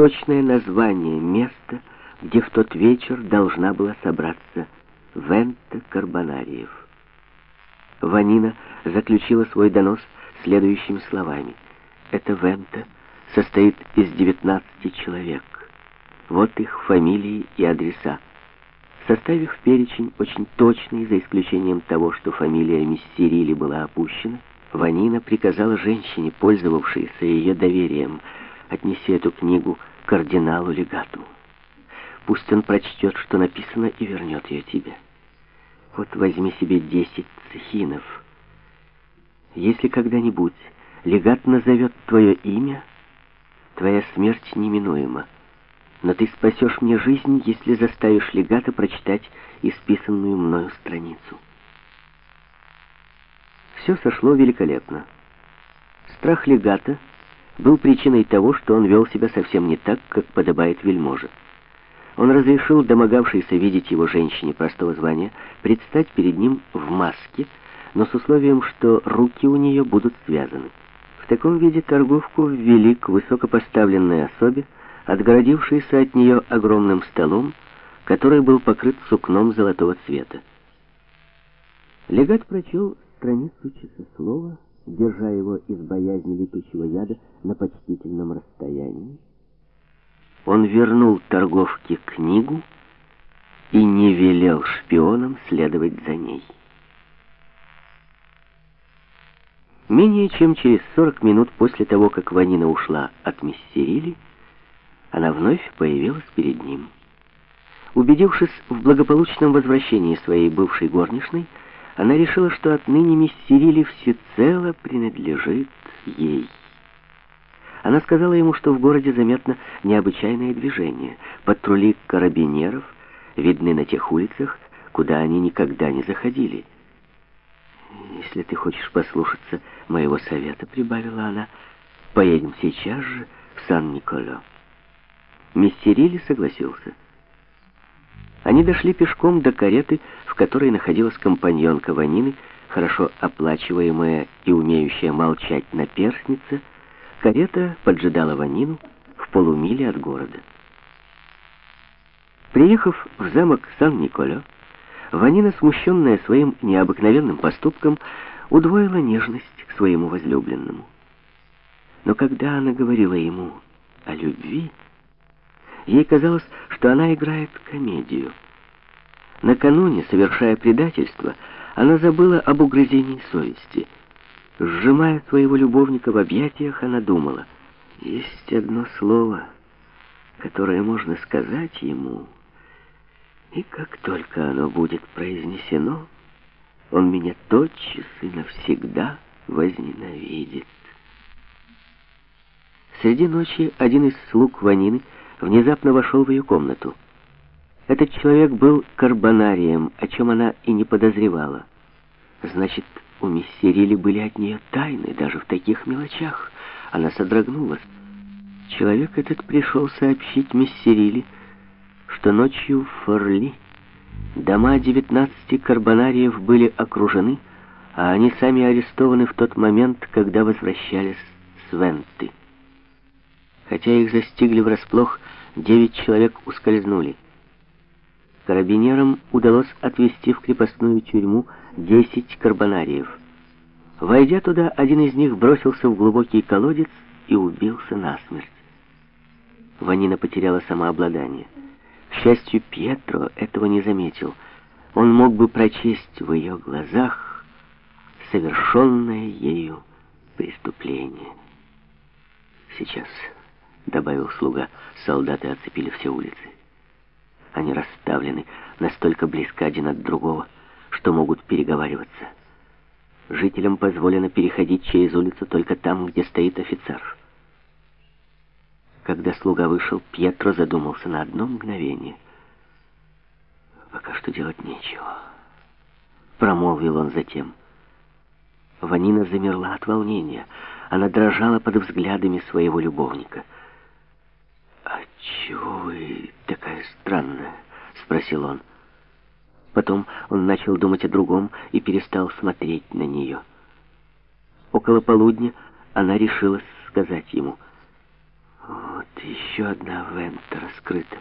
точное название места, где в тот вечер должна была собраться Вента Карбонариев. Ванина заключила свой донос следующими словами. «Эта Вента состоит из 19 человек. Вот их фамилии и адреса. Составив перечень очень точный, за исключением того, что фамилия Миссерили была опущена, Ванина приказала женщине, пользовавшейся ее доверием, отнести эту книгу кардиналу-легату. Пусть он прочтет, что написано, и вернет ее тебе. Вот возьми себе десять цехинов. Если когда-нибудь легат назовет твое имя, твоя смерть неминуема. Но ты спасешь мне жизнь, если заставишь легата прочитать исписанную мною страницу. Все сошло великолепно. Страх легата был причиной того, что он вел себя совсем не так, как подобает вельможе. Он разрешил домогавшейся видеть его женщине простого звания предстать перед ним в маске, но с условием, что руки у нее будут связаны. В таком виде торговку ввели к высокопоставленной особе, отгородившейся от нее огромным столом, который был покрыт сукном золотого цвета. Легат прочел страницу часослова, держа его из боязни летучего яда на почтительном расстоянии. Он вернул торговке книгу и не велел шпионам следовать за ней. Менее чем через 40 минут после того, как Ванина ушла от мистерили, она вновь появилась перед ним. Убедившись в благополучном возвращении своей бывшей горничной, она решила, что отныне мистерили всецело принадлежит ей. Она сказала ему, что в городе заметно необычайное движение. Патрули карабинеров видны на тех улицах, куда они никогда не заходили. «Если ты хочешь послушаться моего совета», — прибавила она, — «поедем сейчас же в Сан-Николо». Мистерили согласился. Они дошли пешком до кареты, в которой находилась компаньонка Ванины, хорошо оплачиваемая и умеющая молчать на наперстница. Карета поджидала Ванину в полумиле от города. Приехав в замок Сан-Николо, Ванина, смущенная своим необыкновенным поступком, удвоила нежность к своему возлюбленному. Но когда она говорила ему о любви, Ей казалось, что она играет комедию. Накануне, совершая предательство, она забыла об угрызении совести. Сжимая своего любовника в объятиях, она думала, есть одно слово, которое можно сказать ему, и как только оно будет произнесено, он меня тотчас и навсегда возненавидит. Среди ночи один из слуг Ванины внезапно вошел в ее комнату. Этот человек был карбонарием, о чем она и не подозревала. Значит, у мисс Сирили были от нее тайны, даже в таких мелочах. Она содрогнулась. Человек этот пришел сообщить мисс Сирили, что ночью в Форли дома 19 карбонариев были окружены, а они сами арестованы в тот момент, когда возвращались с Венты. Хотя их застигли врасплох, девять человек ускользнули. Карабинерам удалось отвезти в крепостную тюрьму десять карбонариев. Войдя туда, один из них бросился в глубокий колодец и убился насмерть. Ванина потеряла самообладание. К счастью, Пьетро этого не заметил. Он мог бы прочесть в ее глазах совершенное ею преступление. Сейчас добавил слуга. Солдаты оцепили все улицы. Они расставлены настолько близко один от другого, что могут переговариваться. Жителям позволено переходить через улицу только там, где стоит офицер. Когда слуга вышел, Пьетро задумался на одно мгновение. «Пока что делать нечего», — промолвил он затем. Ванина замерла от волнения. Она дрожала под взглядами своего любовника — «А чего вы такая странная?» — спросил он. Потом он начал думать о другом и перестал смотреть на нее. Около полудня она решилась сказать ему, «Вот еще одна вента раскрыта.